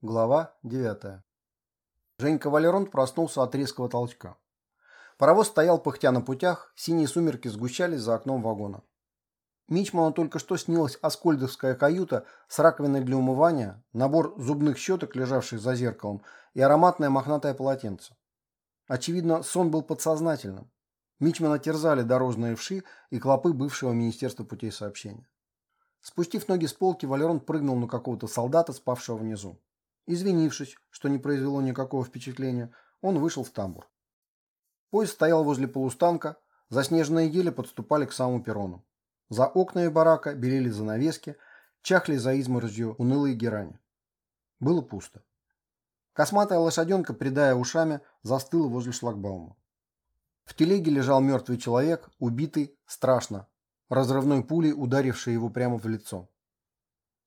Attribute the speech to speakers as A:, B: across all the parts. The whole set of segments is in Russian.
A: Глава 9. Женька Валеронт проснулся от резкого толчка. Паровоз стоял пыхтя на путях, синие сумерки сгущались за окном вагона. Мичману только что снилась аскольдовская каюта с раковиной для умывания, набор зубных щеток, лежавших за зеркалом, и ароматное мохнатое полотенце. Очевидно, сон был подсознательным. Мичмана терзали дорожные вши и клопы бывшего Министерства путей сообщения. Спустив ноги с полки, Валерон прыгнул на какого-то солдата, спавшего внизу. Извинившись, что не произвело никакого впечатления, он вышел в тамбур. Поезд стоял возле полустанка, заснеженные ели подступали к самому перрону. За окнами барака белели занавески, чахли за изморозью унылые герани. Было пусто. Косматая лошаденка, придая ушами, застыла возле шлагбаума. В телеге лежал мертвый человек, убитый, страшно, разрывной пулей, ударившей его прямо в лицо.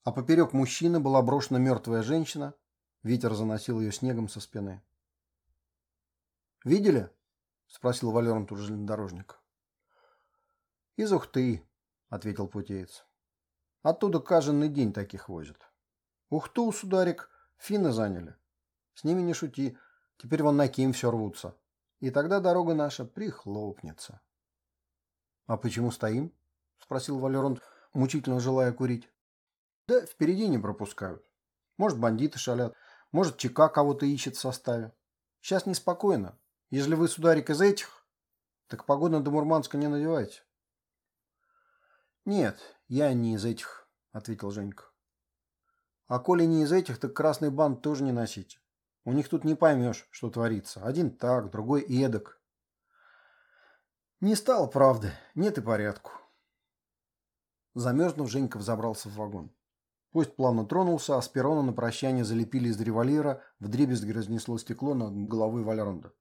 A: А поперек мужчины была брошена мертвая женщина, Ветер заносил ее снегом со спины. «Видели?» – спросил Валерон у железнодорожника. «Из Ухты», – ответил путеец. «Оттуда каждый день таких возят. Ухту, сударик, финны заняли. С ними не шути, теперь вон на Ким все рвутся. И тогда дорога наша прихлопнется». «А почему стоим?» – спросил Валерон, мучительно желая курить. «Да впереди не пропускают. Может, бандиты шалят. Может, ЧК кого-то ищет в составе. Сейчас неспокойно. Если вы, сударик, из этих, так погоду до Мурманска не надевайте. Нет, я не из этих, ответил Женька. А коли не из этих, так красный бант тоже не носите. У них тут не поймешь, что творится. Один так, другой эдак. Не стало правды, нет и порядку. Замерзнув, Женька взобрался в вагон. Поезд плавно тронулся, а с перрона на прощание залепили из револьвера, вдребезги разнесло стекло над головой Вальронда.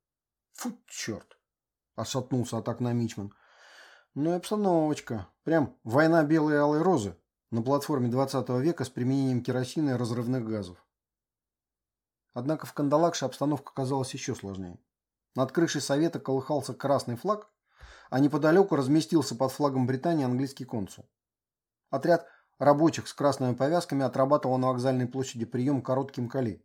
A: «Фу, черт!» – отшатнулся от окна Мичман. «Ну и обстановочка. Прям война белой и алой розы на платформе 20 века с применением керосина и разрывных газов». Однако в Кандалакше обстановка казалась еще сложнее. Над крышей Совета колыхался красный флаг, а неподалеку разместился под флагом Британии английский консул. Отряд рабочих с красными повязками отрабатывал на вокзальной площади прием коротким коли.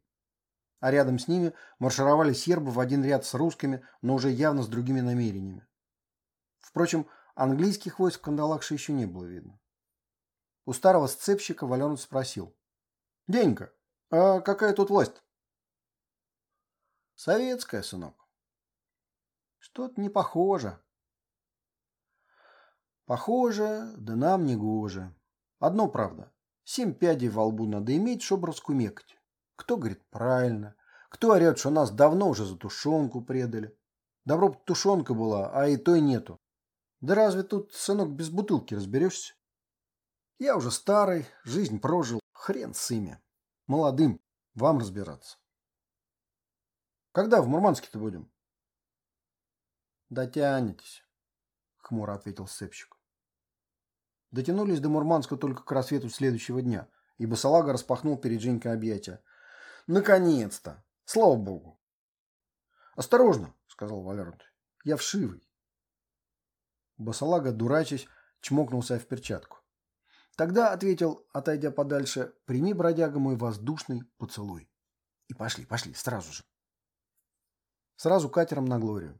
A: А рядом с ними маршировали сербы в один ряд с русскими, но уже явно с другими намерениями. Впрочем, английских войск в Кандалакше еще не было видно. У старого сцепщика Валенов спросил. «Денька, а какая тут власть?» «Советская, сынок». «Что-то не похоже». «Похоже, да нам не гоже», Одно правда. Семь пядей во лбу надо иметь, чтобы раскумекать. Кто говорит правильно, кто орет, что нас давно уже за тушенку предали. Добро бы тушенка была, а и той нету. Да разве тут, сынок, без бутылки разберешься? Я уже старый, жизнь прожил, хрен с ими. Молодым, вам разбираться. Когда в Мурманске-то будем? Дотянетесь, хмуро ответил сцепщик. Дотянулись до Мурманска только к рассвету следующего дня, и Басалага распахнул перед Женькой объятия. «Наконец-то! Слава богу!» «Осторожно!» — сказал Валерант. «Я вшивый!» Басалага, дурачась, чмокнулся в перчатку. Тогда ответил, отойдя подальше, «Прими, бродяга мой, воздушный поцелуй». И пошли, пошли, сразу же. Сразу катером на Глорию.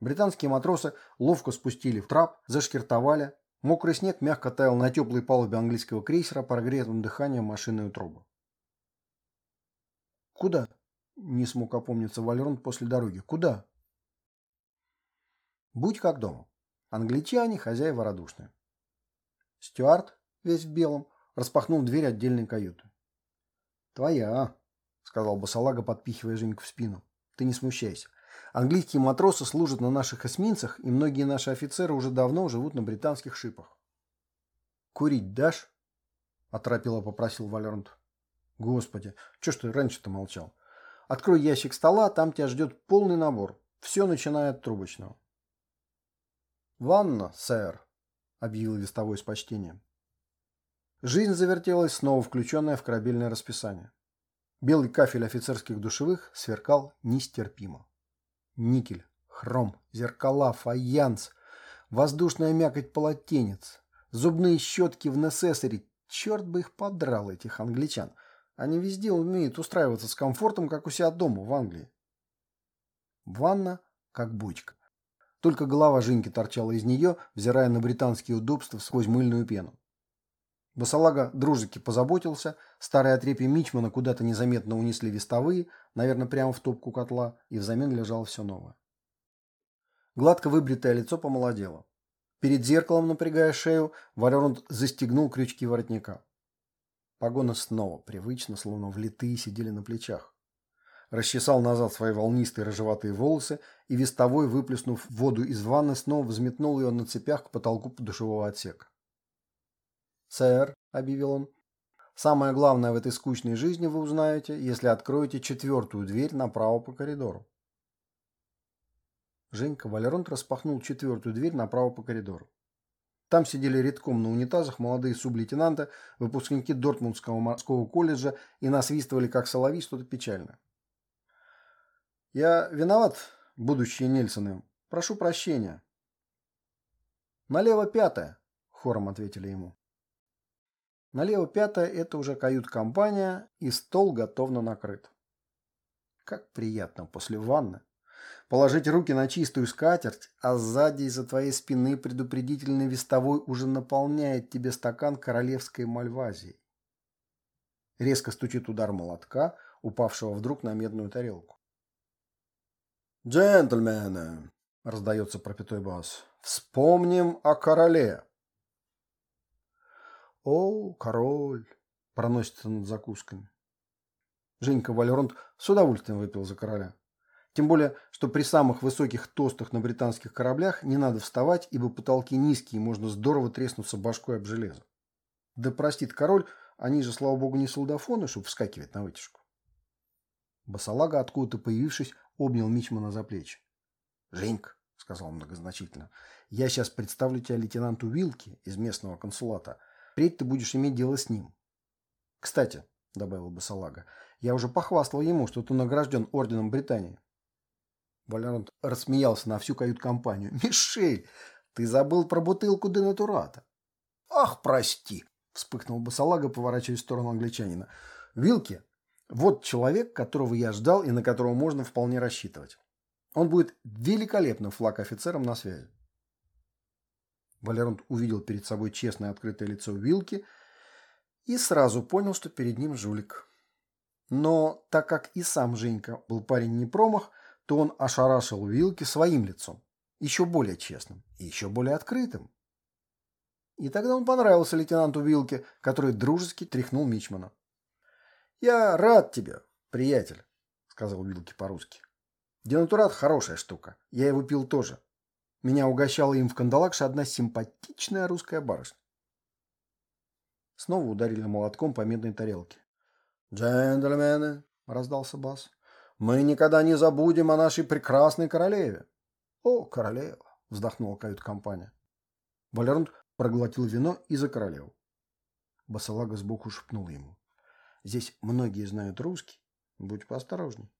A: Британские матросы ловко спустили в трап, зашкиртовали, Мокрый снег мягко таял на теплой палубе английского крейсера, прогретым дыханием машинную трубу. «Куда?» – не смог опомниться Валерон после дороги. «Куда?» «Будь как дома. Англичане – хозяева радушные». Стюарт, весь в белом, распахнул дверь отдельной каюты. «Твоя», – сказал Басалага, подпихивая Женьку в спину. «Ты не смущайся. Английские матросы служат на наших эсминцах, и многие наши офицеры уже давно живут на британских шипах. «Курить дашь?» – оторопело попросил Валернт. «Господи, что ж ты раньше-то молчал? Открой ящик стола, там тебя ждет полный набор. Все начиная от трубочного». «Ванна, сэр», – объявил вестовой с почтением. Жизнь завертелась, снова включенная в корабельное расписание. Белый кафель офицерских душевых сверкал нестерпимо. Никель, хром, зеркала, фаянс, воздушная мякоть полотенец, зубные щетки в несессоре. Черт бы их подрал, этих англичан. Они везде умеют устраиваться с комфортом, как у себя дома в Англии. Ванна как бочка. Только голова Женьки торчала из нее, взирая на британские удобства сквозь мыльную пену. Басалага дружески позаботился, старые отрепья Мичмана куда-то незаметно унесли вестовые, наверное, прямо в топку котла, и взамен лежало все новое. Гладко выбритое лицо помолодело. Перед зеркалом, напрягая шею, Валерант застегнул крючки воротника. Погоны снова, привычно, словно влитые, сидели на плечах. Расчесал назад свои волнистые рыжеватые волосы и вестовой, выплеснув воду из ванны, снова взметнул ее на цепях к потолку душевого отсека. «Сэр», — объявил он, — «самое главное в этой скучной жизни вы узнаете, если откроете четвертую дверь направо по коридору». Женька Валеронт распахнул четвертую дверь направо по коридору. Там сидели редком на унитазах молодые сублейтенанты, выпускники Дортмундского морского колледжа и насвистывали, как соловьи, что-то печальное. «Я виноват, будущие Нельсоны. Прошу прощения». «Налево пятая», — хором ответили ему. Налево пятая – это уже кают-компания, и стол готовно накрыт. Как приятно после ванны положить руки на чистую скатерть, а сзади из-за твоей спины предупредительный вестовой уже наполняет тебе стакан королевской мальвазии. Резко стучит удар молотка, упавшего вдруг на медную тарелку. «Джентльмены!» — раздается пропитой бас. «Вспомним о короле!» «О, король!» — проносится над закусками. Женька Валеронт с удовольствием выпил за короля. Тем более, что при самых высоких тостах на британских кораблях не надо вставать, ибо потолки низкие, можно здорово треснуться башкой об железо. Да простит король, они же, слава богу, не солдафоны, чтобы вскакивать на вытяжку. Басалага, откуда-то появившись, обнял Мичмана за плечи. «Женька», — сказал он многозначительно, — «я сейчас представлю тебя лейтенанту Вилки из местного консулата. Впредь ты будешь иметь дело с ним». «Кстати», — добавил Басалага, — «я уже похвастал ему, что ты награжден орденом Британии». Валерант рассмеялся на всю кают-компанию. «Мишель, ты забыл про бутылку денатурата». «Ах, прости!» – вспыхнул Басалага, поворачиваясь в сторону англичанина. «Вилки, вот человек, которого я ждал и на которого можно вполне рассчитывать. Он будет великолепным флаг-офицером на связи». Валерант увидел перед собой честное открытое лицо Вилки и сразу понял, что перед ним жулик. Но так как и сам Женька был парень не промах – то он ошарашил Вилки своим лицом, еще более честным и еще более открытым. И тогда он понравился лейтенанту Вилке, который дружески тряхнул Мичмана. «Я рад тебе, приятель», — сказал Вилки по-русски. «Денатурат хорошая штука. Я его пил тоже. Меня угощала им в кандалакше одна симпатичная русская барышня». Снова ударили молотком по медной тарелке. «Джентльмены!» — раздался бас. Мы никогда не забудем о нашей прекрасной королеве. О, королева, вздохнула кают-компания. Валерант проглотил вино и за королеву. Басалага сбоку шепнул ему. Здесь многие знают русский. Будь поосторожней.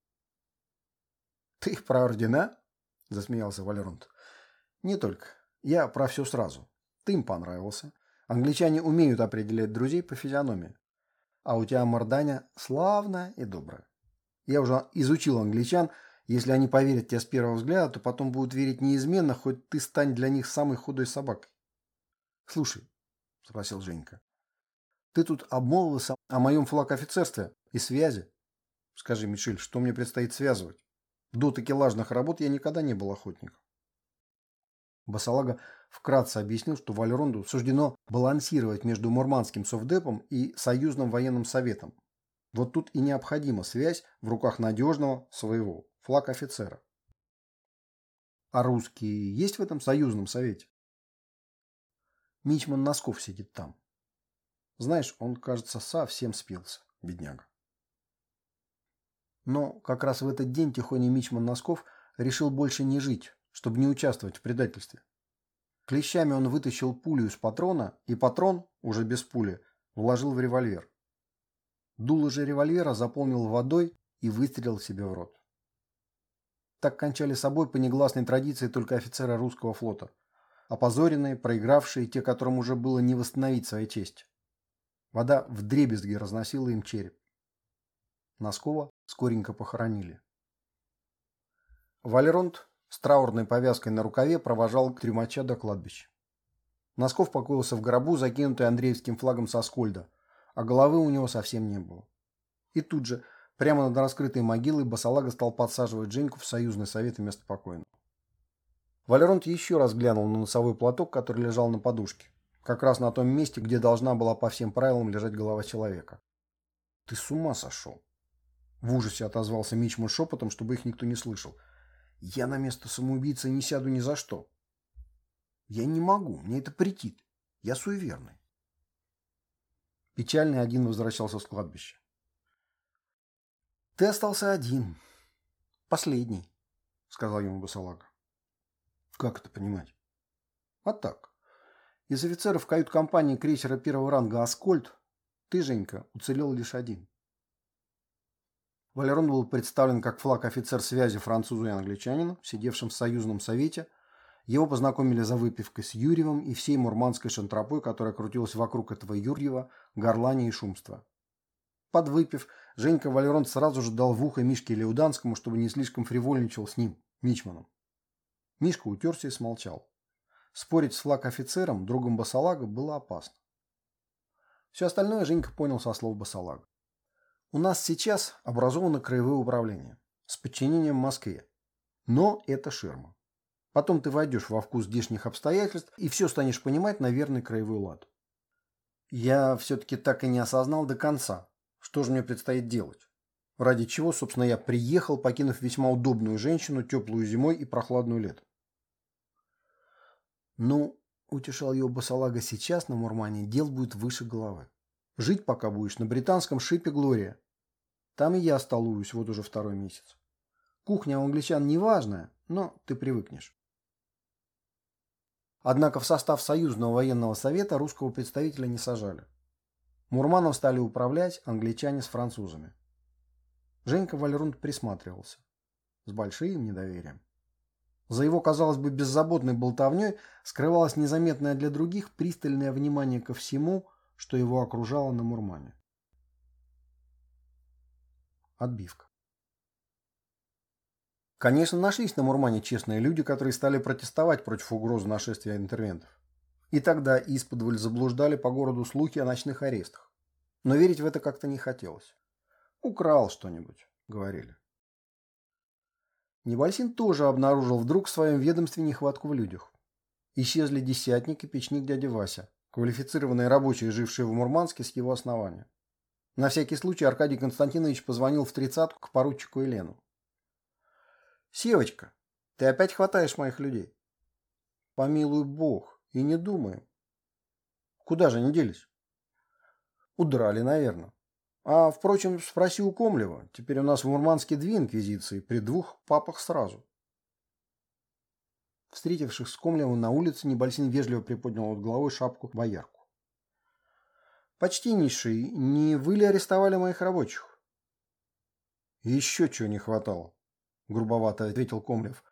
A: Ты про ордена? Засмеялся Валерант. Не только. Я про все сразу. Ты им понравился. Англичане умеют определять друзей по физиономии. А у тебя морданя славная и добрая. Я уже изучил англичан. Если они поверят тебе с первого взгляда, то потом будут верить неизменно, хоть ты стань для них самой худой собакой. Слушай, спросил Женька, ты тут обмолвился о моем флаг-офицерстве и связи. Скажи, Мишель, что мне предстоит связывать? До такелажных работ я никогда не был охотником. Басалага вкратце объяснил, что Вальронду суждено балансировать между Мурманским совдепом и Союзным военным советом, вот тут и необходима связь в руках надежного своего флаг офицера. А русские есть в этом союзном совете? Мичман Носков сидит там. Знаешь, он, кажется, совсем спился, бедняга. Но как раз в этот день Тихоня Мичман Носков решил больше не жить, чтобы не участвовать в предательстве. Клещами он вытащил пулю из патрона, и патрон, уже без пули, вложил в револьвер. Дуло же револьвера заполнил водой и выстрелил себе в рот. Так кончали собой по негласной традиции только офицеры русского флота. Опозоренные, проигравшие, те, которым уже было не восстановить своей честь. Вода вдребезги разносила им череп. Носкова скоренько похоронили. Валеронт с траурной повязкой на рукаве провожал трюмача до кладбища. Носков покоился в гробу, закинутый Андреевским флагом со скольда, а головы у него совсем не было. И тут же, прямо над раскрытой могилой, босолага стал подсаживать Женьку в союзный совет вместо покойного. Валеронт еще раз глянул на носовой платок, который лежал на подушке, как раз на том месте, где должна была по всем правилам лежать голова человека. «Ты с ума сошел!» В ужасе отозвался Мичман шепотом, чтобы их никто не слышал – я на место самоубийцы не сяду ни за что. Я не могу, мне это претит. Я суеверный. Печальный один возвращался с кладбища. Ты остался один. Последний, сказал ему Басалага. Как это понимать? А так. Из офицеров кают-компании крейсера первого ранга «Аскольд» ты, Женька, уцелел лишь один. Валерон был представлен как флаг офицер связи французу и англичанину, сидевшим в союзном совете. Его познакомили за выпивкой с Юрьевым и всей мурманской шантропой, которая крутилась вокруг этого Юрьева, горлани и шумства. Подвыпив, Женька Валерон сразу же дал в ухо Мишке Леуданскому, чтобы не слишком фривольничал с ним, Мичманом. Мишка утерся и смолчал. Спорить с флаг офицером, другом Басалага, было опасно. Все остальное Женька понял со слов Басалага. У нас сейчас образовано краевое управление с подчинением Москве. Но это ширма. Потом ты войдешь во вкус здешних обстоятельств и все станешь понимать на верный краевой лад. Я все-таки так и не осознал до конца, что же мне предстоит делать. Ради чего, собственно, я приехал, покинув весьма удобную женщину, теплую зимой и прохладную летом. Ну, утешал его Басалага, сейчас на Мурмане дел будет выше головы. Жить пока будешь на британском шипе Глория. Там и я столуюсь вот уже второй месяц. Кухня у англичан неважная, но ты привыкнешь. Однако в состав Союзного военного совета русского представителя не сажали. Мурманом стали управлять англичане с французами. Женька Вальрунд присматривался. С большим недоверием. За его, казалось бы, беззаботной болтовней скрывалось незаметное для других пристальное внимание ко всему, что его окружало на Мурмане. Отбивка. Конечно, нашлись на Мурмане честные люди, которые стали протестовать против угрозы нашествия интервентов. И тогда исподволь заблуждали по городу слухи о ночных арестах. Но верить в это как-то не хотелось. «Украл что-нибудь», — говорили. Небольсин тоже обнаружил вдруг в своем ведомстве нехватку в людях. Исчезли десятник и печник дядя Вася, квалифицированные рабочие, жившие в Мурманске с его основания. На всякий случай Аркадий Константинович позвонил в тридцатку к поручику Елену. «Севочка, ты опять хватаешь моих людей?» «Помилуй бог, и не думаем». «Куда же они делись?» «Удрали, наверное. А, впрочем, спроси у Комлева. Теперь у нас в Мурманске две инквизиции, при двух папах сразу». Встретивших с Комлевым на улице, Небольсин вежливо приподнял от головы шапку боярку. Почтеннейший, не вы ли арестовали моих рабочих? Еще чего не хватало, грубовато ответил Комлев.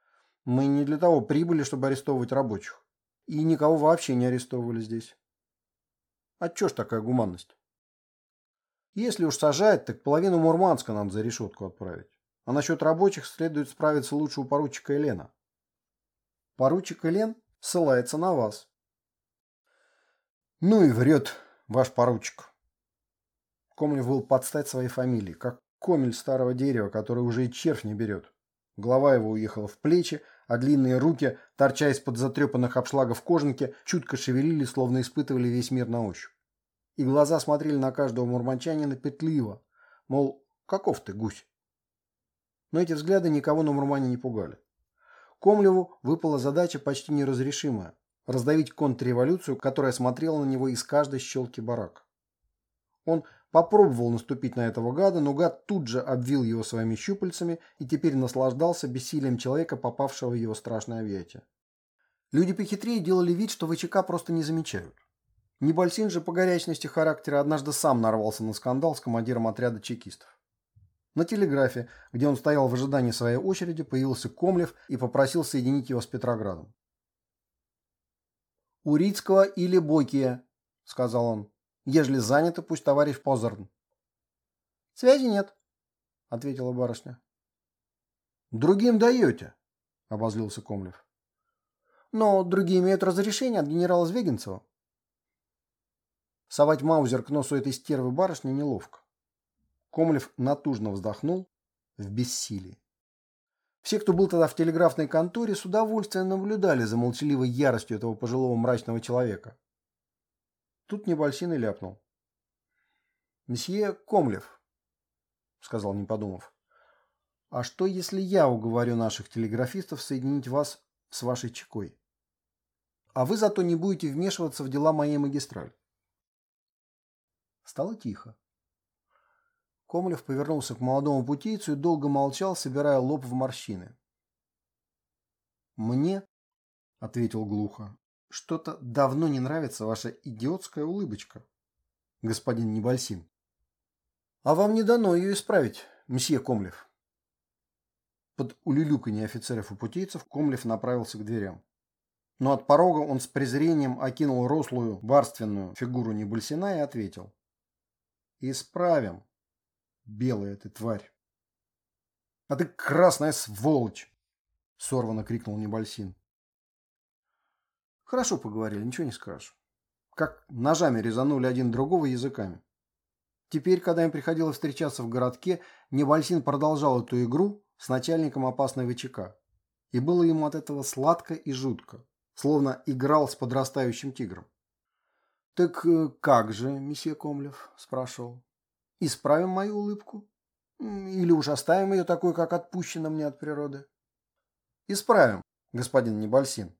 A: Мы не для того прибыли, чтобы арестовывать рабочих. И никого вообще не арестовывали здесь. А чё ж такая гуманность? Если уж сажать, так половину Мурманска надо за решетку отправить. А насчет рабочих следует справиться лучше у поручика Елена. Поручик Елен ссылается на вас. Ну и врет, ваш поручик. Комлев был под стать своей фамилии, как комель старого дерева, который уже и червь не берет. Голова его уехала в плечи, а длинные руки, торча из-под затрепанных обшлагов кожанки, чутко шевелили, словно испытывали весь мир на ощупь. И глаза смотрели на каждого мурманчанина петливо, мол, каков ты, гусь. Но эти взгляды никого на Мурмане не пугали. Комлеву выпала задача почти неразрешимая раздавить контрреволюцию, которая смотрела на него из каждой щелки барак. Он попробовал наступить на этого гада, но гад тут же обвил его своими щупальцами и теперь наслаждался бессилием человека, попавшего в его страшное объятие. Люди похитрее делали вид, что ВЧК просто не замечают. Небольсин же по горячности характера однажды сам нарвался на скандал с командиром отряда чекистов. На телеграфе, где он стоял в ожидании своей очереди, появился Комлев и попросил соединить его с Петроградом. Урицкого или Бокия, сказал он. Ежели заняты, пусть товарищ Позерн. Связи нет, ответила барышня. Другим даете, обозлился Комлев. Но другие имеют разрешение от генерала Звегинцева. Совать маузер к носу этой стервы барышни неловко. Комлев натужно вздохнул в бессилии. Все, кто был тогда в телеграфной конторе, с удовольствием наблюдали за молчаливой яростью этого пожилого мрачного человека. Тут Небольсин и ляпнул. «Месье Комлев», — сказал, не подумав, — «а что, если я уговорю наших телеграфистов соединить вас с вашей чекой? А вы зато не будете вмешиваться в дела моей магистрали». Стало тихо. Комлев повернулся к молодому путейцу и долго молчал, собирая лоб в морщины. «Мне», — ответил глухо, — «что-то давно не нравится ваша идиотская улыбочка, господин Небольсин». «А вам не дано ее исправить, месье Комлев». Под улюлюканье офицеров и путейцев Комлев направился к дверям. Но от порога он с презрением окинул рослую, барственную фигуру Небольсина и ответил. «Исправим» белая ты тварь. А ты красная сволочь! Сорвано крикнул Небольсин. Хорошо поговорили, ничего не скажешь. Как ножами резанули один другого языками. Теперь, когда им приходилось встречаться в городке, Небольсин продолжал эту игру с начальником опасной ВЧК. И было ему от этого сладко и жутко, словно играл с подрастающим тигром. «Так э, как же, месье Комлев?» – спрашивал. Исправим мою улыбку? Или уж оставим ее такой, как отпущена мне от природы? Исправим, господин Небольсин,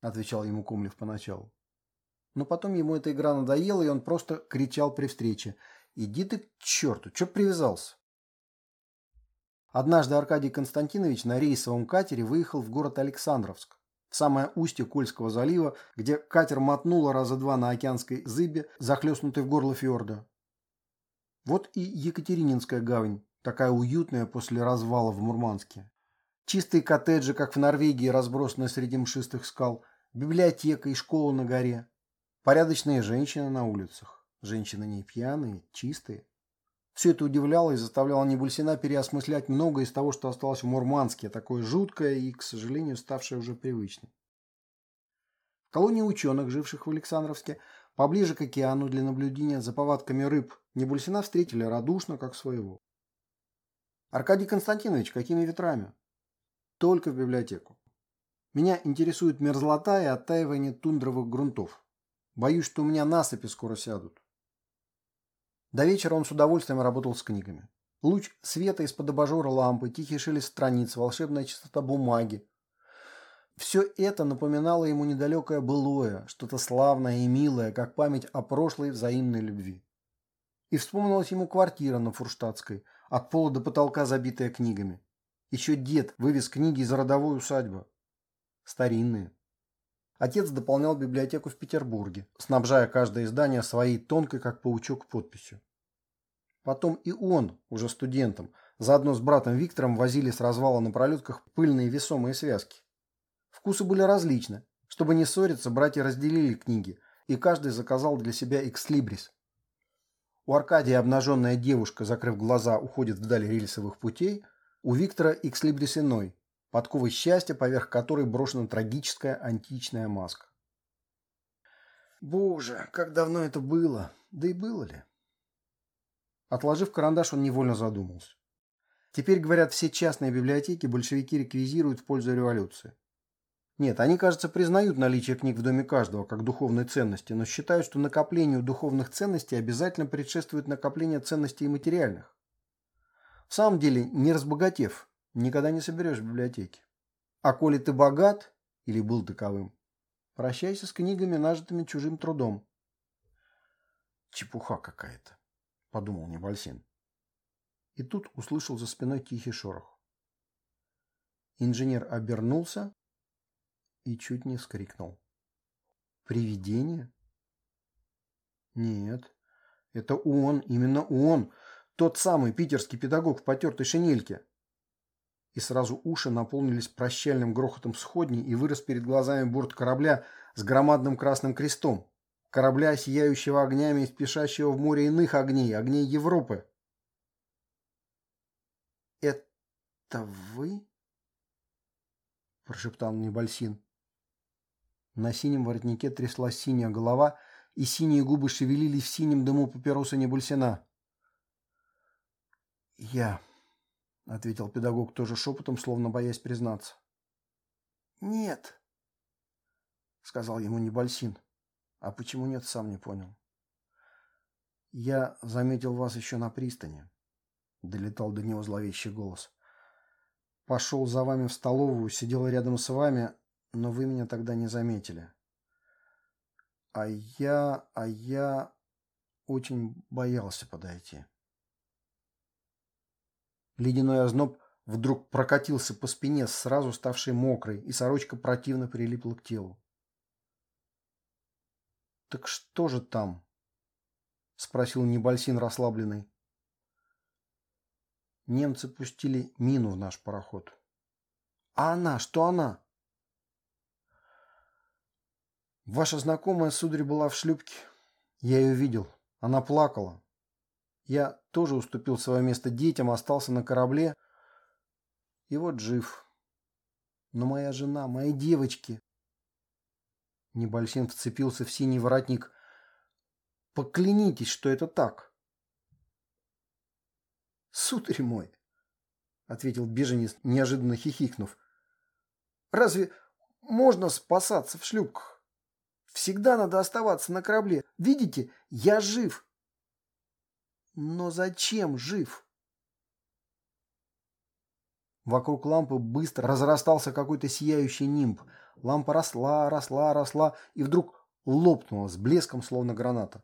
A: отвечал ему Комлев поначалу. Но потом ему эта игра надоела, и он просто кричал при встрече. «Иди ты к черту! Че привязался?» Однажды Аркадий Константинович на рейсовом катере выехал в город Александровск, в самое устье Кольского залива, где катер мотнуло раза два на океанской зыбе, захлестнутой в горло фьорда. Вот и Екатерининская гавань, такая уютная после развала в Мурманске. Чистые коттеджи, как в Норвегии, разбросанные среди мшистых скал, библиотека и школа на горе. Порядочные женщины на улицах. Женщины не пьяные, чистые. Все это удивляло и заставляло Небульсина переосмыслять многое из того, что осталось в Мурманске, такое жуткое и, к сожалению, ставшее уже привычным. В колонии ученых, живших в Александровске, Поближе к океану для наблюдения за повадками рыб Небульсина встретили радушно, как своего. «Аркадий Константинович, какими ветрами?» «Только в библиотеку. Меня интересует мерзлота и оттаивание тундровых грунтов. Боюсь, что у меня насыпи скоро сядут». До вечера он с удовольствием работал с книгами. Луч света из-под абажура лампы, тихий шелест страниц, волшебная чистота бумаги, все это напоминало ему недалекое былое, что-то славное и милое, как память о прошлой взаимной любви. И вспомнилась ему квартира на Фурштадтской, от пола до потолка забитая книгами. Еще дед вывез книги из родовой усадьбы. Старинные. Отец дополнял библиотеку в Петербурге, снабжая каждое издание своей тонкой, как паучок, подписью. Потом и он, уже студентом, заодно с братом Виктором возили с развала на пролетках пыльные весомые связки. Вкусы были различны. Чтобы не ссориться, братья разделили книги, и каждый заказал для себя экслибрис. У Аркадия обнаженная девушка, закрыв глаза, уходит вдаль рельсовых путей, у Виктора экслибрис иной, подковы счастья, поверх которой брошена трагическая античная маска. Боже, как давно это было! Да и было ли? Отложив карандаш, он невольно задумался. Теперь, говорят, все частные библиотеки большевики реквизируют в пользу революции. Нет, они, кажется, признают наличие книг в доме каждого как духовной ценности, но считают, что накоплению духовных ценностей обязательно предшествует накопление ценностей материальных. В самом деле, не разбогатев, никогда не соберешь в библиотеке. А коли ты богат, или был таковым, прощайся с книгами, нажитыми чужим трудом. Чепуха какая-то, подумал Небольсин. И тут услышал за спиной тихий шорох. Инженер обернулся и чуть не вскрикнул. «Привидение?» «Нет, это он, именно он, тот самый питерский педагог в потертой шинельке». И сразу уши наполнились прощальным грохотом сходней, и вырос перед глазами борт корабля с громадным красным крестом. Корабля, сияющего огнями и спешащего в море иных огней, огней Европы. «Это вы?» – прошептал мне Бальсин. На синем воротнике тряслась синяя голова, и синие губы шевелились в синем дыму папироса Небульсина. «Я», — ответил педагог тоже шепотом, словно боясь признаться. «Нет», — сказал ему Небольсин. «А почему нет, сам не понял». «Я заметил вас еще на пристани», — долетал до него зловещий голос. «Пошел за вами в столовую, сидел рядом с вами, но вы меня тогда не заметили. А я... а я очень боялся подойти». Ледяной озноб вдруг прокатился по спине, сразу ставшей мокрой, и сорочка противно прилипла к телу. «Так что же там?» — спросил Небольсин расслабленный. Немцы пустили мину в наш пароход. А она, что она? Ваша знакомая, сударь, была в шлюпке. Я ее видел. Она плакала. Я тоже уступил свое место детям, остался на корабле. И вот жив. Но моя жена, мои девочки... Небольсин вцепился в синий воротник Поклянитесь, что это так. Сударь мой, ответил беженец, неожиданно хихикнув. Разве можно спасаться в шлюпках? Всегда надо оставаться на корабле. Видите, я жив. Но зачем жив? Вокруг лампы быстро разрастался какой-то сияющий нимб. Лампа росла, росла, росла и вдруг лопнула с блеском, словно граната.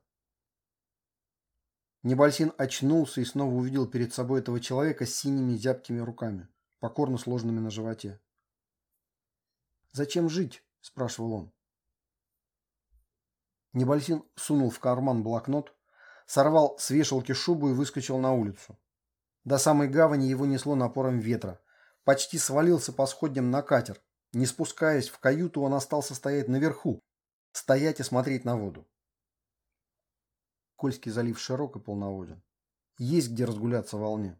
A: Небольсин очнулся и снова увидел перед собой этого человека с синими зябкими руками, покорно сложенными на животе. «Зачем жить?» – спрашивал он. Небольсин сунул в карман блокнот, сорвал с вешалки шубу и выскочил на улицу. До самой гавани его несло напором ветра. Почти свалился по сходням на катер. Не спускаясь в каюту, он остался стоять наверху, стоять и смотреть на воду. Кольский залив широк и полноводен. Есть где разгуляться волне.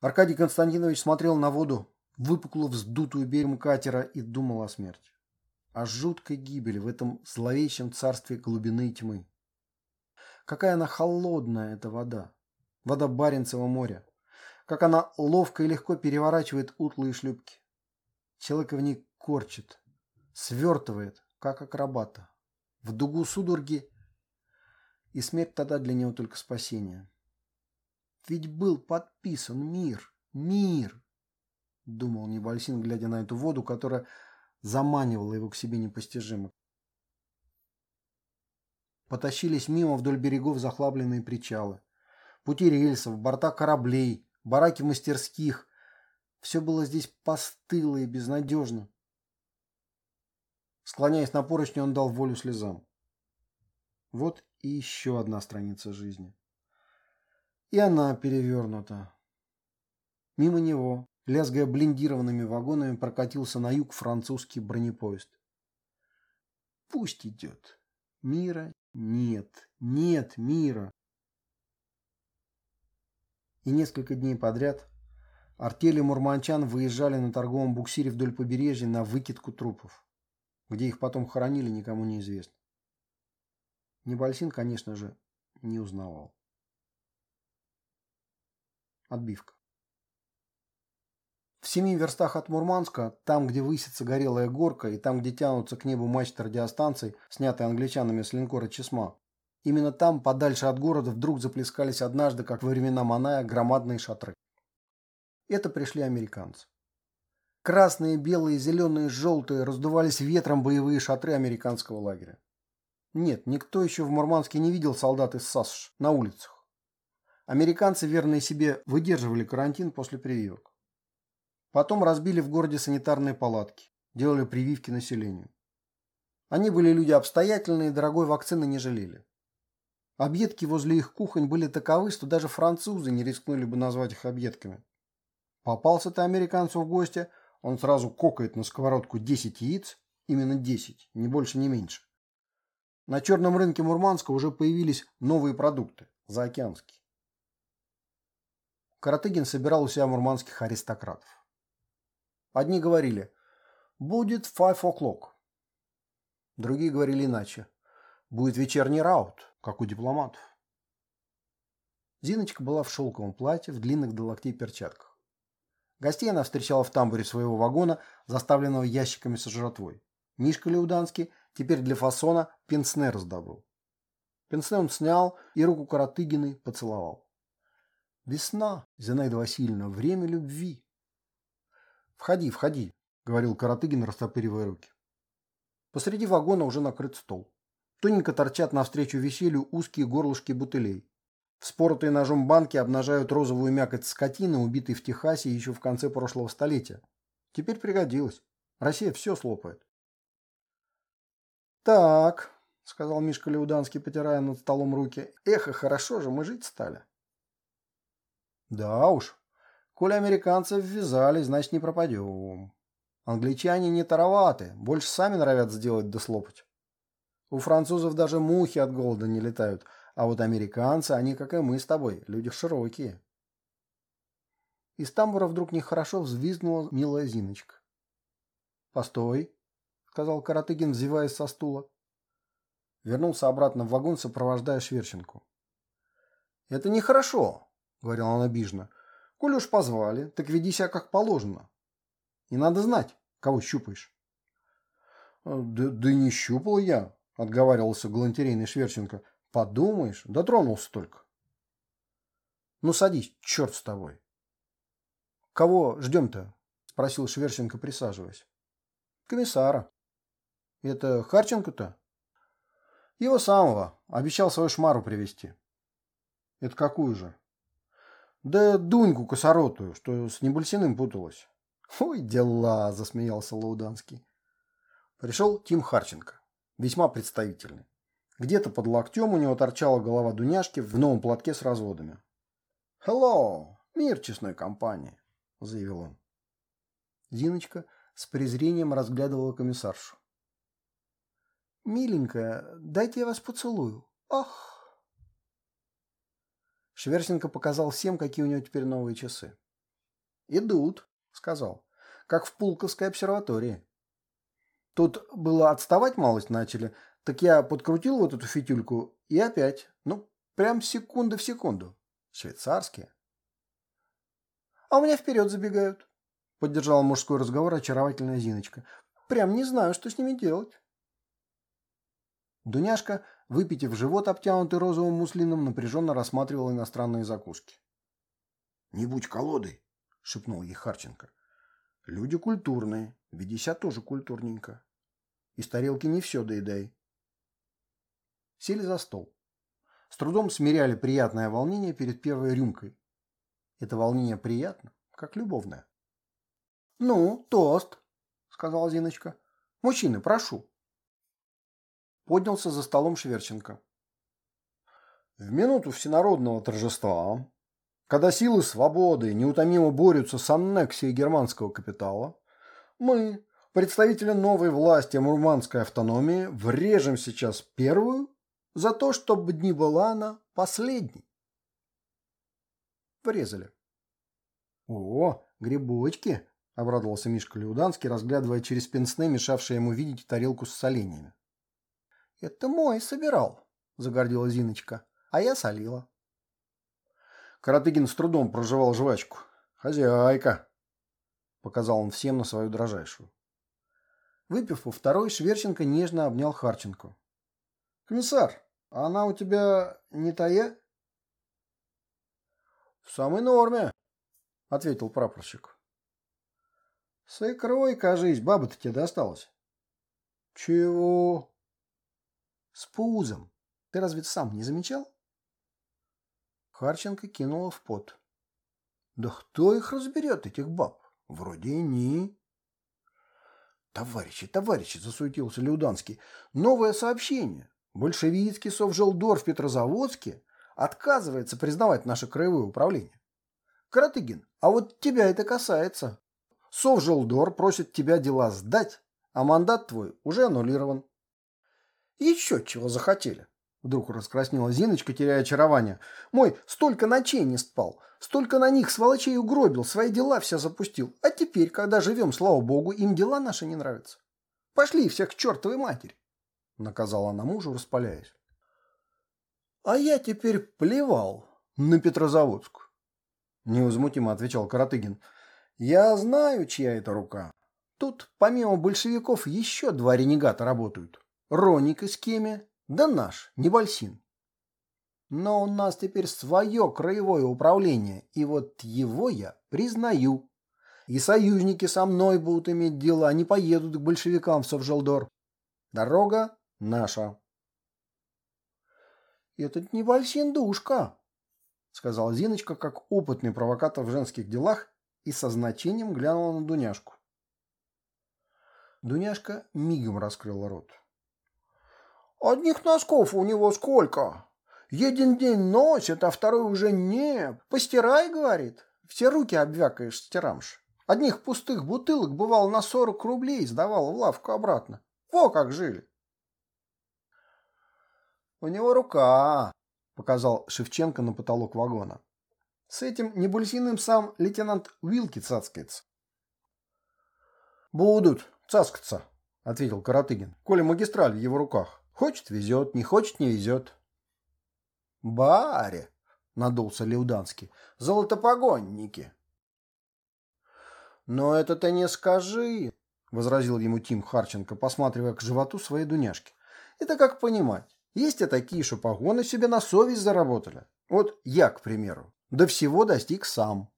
A: Аркадий Константинович смотрел на воду, выпукло вздутую берегом катера и думал о смерти. О жуткой гибели в этом зловещем царстве глубины и тьмы. Какая она холодная, эта вода. Вода Баренцева моря. Как она ловко и легко переворачивает утлые шлюпки. Человека в ней корчит, свертывает, как акробата. В дугу судороги и смерть тогда для него только спасение. Ведь был подписан мир, мир, думал Небольсин, глядя на эту воду, которая заманивала его к себе непостижимо. Потащились мимо вдоль берегов захлабленные причалы. Пути рельсов, борта кораблей, бараки мастерских. Все было здесь постыло и безнадежно. Склоняясь на поручни, он дал волю слезам. Вот и еще одна страница жизни. И она перевернута. Мимо него, лязгая блиндированными вагонами, прокатился на юг французский бронепоезд. Пусть идет. Мира нет, нет мира. И несколько дней подряд артели мурманчан выезжали на торговом буксире вдоль побережья на выкидку трупов. Где их потом хоронили, никому не известно. Небольсин, конечно же, не узнавал. Отбивка. В семи верстах от Мурманска, там, где высится горелая горка, и там, где тянутся к небу мачты радиостанций, снятые англичанами с линкора Чесма, именно там, подальше от города, вдруг заплескались однажды, как во времена Маная, громадные шатры. Это пришли американцы. Красные, белые, зеленые, желтые раздувались ветром боевые шатры американского лагеря. Нет, никто еще в Мурманске не видел солдат из САСШ на улицах. Американцы, верные себе, выдерживали карантин после прививок. Потом разбили в городе санитарные палатки, делали прививки населению. Они были люди обстоятельные, дорогой вакцины не жалели. Объедки возле их кухонь были таковы, что даже французы не рискнули бы назвать их объедками. Попался ты американцу в гости, он сразу кокает на сковородку 10 яиц, именно 10, ни больше, ни меньше. На черном рынке Мурманска уже появились новые продукты, заокеанские. Каратыгин собирал у себя мурманских аристократов. Одни говорили «Будет five o'clock». Другие говорили иначе «Будет вечерний раут, как у дипломатов». Зиночка была в шелковом платье, в длинных до локтей перчатках. Гостей она встречала в тамбуре своего вагона, заставленного ящиками со жратвой. Мишка Леуданский теперь для фасона пенсне раздобыл. Пенсне он снял и руку Каратыгиной поцеловал. Весна, Зинаида Васильевна, время любви. Входи, входи, говорил Каратыгин, растопыривая руки. Посреди вагона уже накрыт стол. Тоненько торчат навстречу веселью узкие горлышки бутылей. Вспоротые ножом банки обнажают розовую мякоть скотины, убитой в Техасе еще в конце прошлого столетия. Теперь пригодилось. Россия все слопает. «Так», — сказал Мишка Леуданский, потирая над столом руки, — «эхо, хорошо же, мы жить стали». Да уж, коли американцы ввязали, значит не пропадем. Англичане не тароваты, больше сами норовят сделать да слопать. У французов даже мухи от голода не летают, а вот американцы, они, как и мы с тобой, люди широкие. Из тамбура вдруг нехорошо взвизгнула милая Зиночка. «Постой», — сказал Каратыгин, взеваясь со стула. Вернулся обратно в вагон, сопровождая Шверченку. «Это нехорошо говорил он обиженно. Коль уж позвали, так веди себя как положено. Не надо знать, кого щупаешь. «Э, да, да не щупал я, отговаривался галантерейный Шверченко. Подумаешь, дотронулся только. Ну садись, черт с тобой. Кого ждем-то? Спросил Шверченко, присаживаясь. Комиссара. Это Харченко-то? Его самого. Обещал свою шмару привезти. Это какую же? Да Дуньку косоротую, что с Небольсиным путалась. Ой, дела, засмеялся Лауданский. Пришел Тим Харченко, весьма представительный. Где-то под локтем у него торчала голова Дуняшки в новом платке с разводами. «Hello, мир честной компании», — заявил он. Зиночка с презрением разглядывала комиссаршу. «Миленькая, дайте я вас поцелую. Ах!» Шверченко показал всем, какие у него теперь новые часы. «Идут», — сказал, — «как в Пулковской обсерватории». Тут было отставать малость начали, так я подкрутил вот эту фитюльку и опять, ну, прям секунда в секунду. Швейцарские. «А у меня вперед забегают», — поддержала мужской разговор очаровательная Зиночка. «Прям не знаю, что с ними делать». Дуняшка выпитив живот, обтянутый розовым муслином, напряженно рассматривал иностранные закуски. «Не будь колодой!» — шепнул ей Харченко. «Люди культурные, веди себя тоже культурненько. Из тарелки не все доедай». Сели за стол. С трудом смиряли приятное волнение перед первой рюмкой. Это волнение приятно, как любовное. «Ну, тост», — сказала Зиночка. «Мужчины, прошу». Поднялся за столом Шверченко. В минуту всенародного торжества, когда силы свободы неутомимо борются с аннексией германского капитала, мы, представители новой власти мурманской автономии, врежем сейчас первую за то, чтобы не была она последней. Врезали. О, грибочки, обрадовался Мишка Леуданский, разглядывая через пенсне, мешавшее ему видеть тарелку с соленьями. «Это мой собирал», – загордила Зиночка, – «а я солила». Каратыгин с трудом проживал жвачку. «Хозяйка», – показал он всем на свою дрожайшую. Выпив по второй, Шверченко нежно обнял Харченко. «Комиссар, а она у тебя не тая?» «В самой норме», — ответил прапорщик. «С икрой, кажись, баба-то тебе досталась». «Чего?» С пузом. Ты разве сам не замечал? Харченко кинула в пот. Да кто их разберет, этих баб? Вроде и не. Товарищи, товарищи, засуетился Люданский. Новое сообщение. Большевистский совжелдор в Петрозаводске отказывается признавать наше краевое управление. Каратыгин, а вот тебя это касается. Совжелдор просит тебя дела сдать, а мандат твой уже аннулирован. Еще чего захотели. Вдруг раскраснела Зиночка, теряя очарование. Мой столько ночей не спал. Столько на них сволочей угробил, свои дела вся запустил. А теперь, когда живем, слава богу, им дела наши не нравятся. Пошли всех к чертовой матери, наказала она мужу, распаляясь. А я теперь плевал на Петрозаводск, невозмутимо отвечал Каратыгин. Я знаю, чья это рука. Тут, помимо большевиков, еще два ренегата работают. Роник из Кеми, да наш, Небольсин. Но у нас теперь свое краевое управление, и вот его я признаю. И союзники со мной будут иметь дела, они поедут к большевикам в Совжелдор. Дорога наша. «Этот не душка», — сказала Зиночка, как опытный провокатор в женских делах, и со значением глянула на Дуняшку. Дуняшка мигом раскрыла рот. «Одних носков у него сколько? Один день носит, а второй уже не. Постирай, говорит. Все руки обвякаешь, стирамш. Одних пустых бутылок бывало на сорок рублей сдавал в лавку обратно. Во как жили!» «У него рука!» – показал Шевченко на потолок вагона. «С этим небульсиным сам лейтенант Вилки цацкается». «Будут цаскаться», – ответил Каратыгин. «Коли магистраль в его руках. Хочет – везет, не хочет – не везет». «Баре!» – надулся Леуданский. «Золотопогонники!» «Но это ты не скажи!» – возразил ему Тим Харченко, посматривая к животу своей Дуняшки. «Это как понимать? Есть и такие, что погоны себе на совесть заработали. Вот я, к примеру, до всего достиг сам.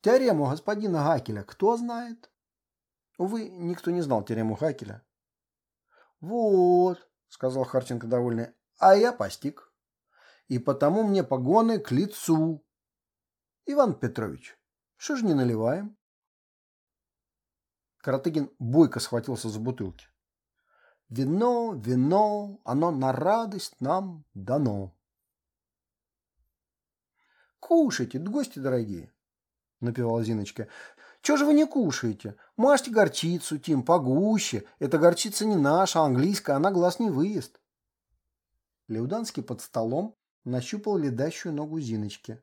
A: Теорему господина Гакеля кто знает? Увы, никто не знал теорему Гакеля. Вот, сказал Харченко довольный, а я постиг. И потому мне погоны к лицу. Иван Петрович, что ж не наливаем? Каратыгин бойко схватился за бутылки. Вино, вино, оно на радость нам дано. Кушайте, гости дорогие, напевала Зиночка. Чего же вы не кушаете? Мажьте горчицу, Тим, погуще. Эта горчица не наша, а английская, она глаз не выезд. Леуданский под столом нащупал ледащую ногу Зиночки.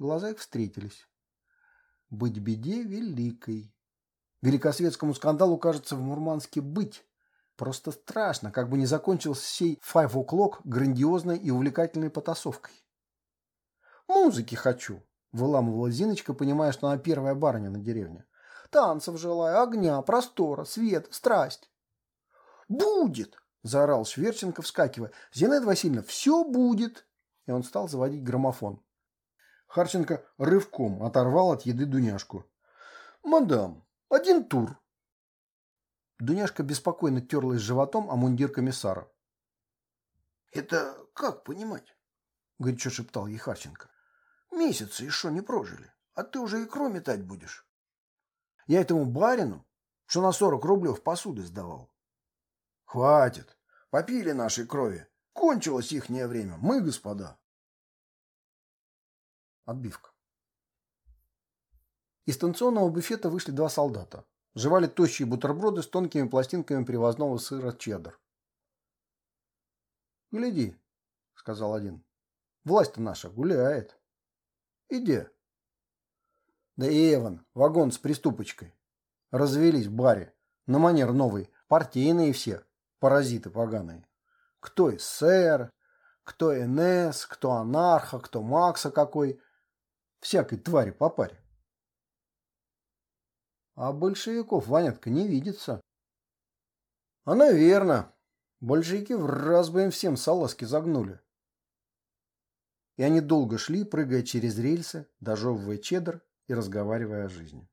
A: Глаза их встретились. Быть беде великой. Великосветскому скандалу, кажется, в Мурманске быть. Просто страшно, как бы не закончился сей «Five O'Clock» грандиозной и увлекательной потасовкой. «Музыки хочу», – выламывала Зиночка, понимая, что она первая барыня на деревне. «Танцев желаю, огня, простора, свет, страсть». «Будет!» – заорал Шверченко, вскакивая. «Зинаида Васильевна, все будет!» И он стал заводить граммофон. Харченко рывком оторвал от еды Дуняшку. «Мадам, один тур!» Дуняшка беспокойно терлась животом о мундир комиссара. «Это как понимать?» – горячо шептал ей Харченко. «Месяцы еще не прожили, а ты уже икро метать будешь. Я этому барину, что на сорок рублев посуды сдавал. Хватит, попили нашей крови, кончилось ихнее время, мы, господа». Отбивка. Из станционного буфета вышли два солдата жевали тощие бутерброды с тонкими пластинками привозного сыра чеддер. «Гляди», — сказал один, — «власть-то наша гуляет». «Иди». «Да Эван, вагон с приступочкой. Развелись в баре. На манер новый. Партийные все. Паразиты поганые. Кто СССР, кто НС, кто анарха, кто Макса какой. Всякой твари по паре. А большевиков, Ванятка, не видится. Она верно. Большевики в раз бы им всем салазки загнули. И они долго шли, прыгая через рельсы, дожевывая чеддер и разговаривая о жизни.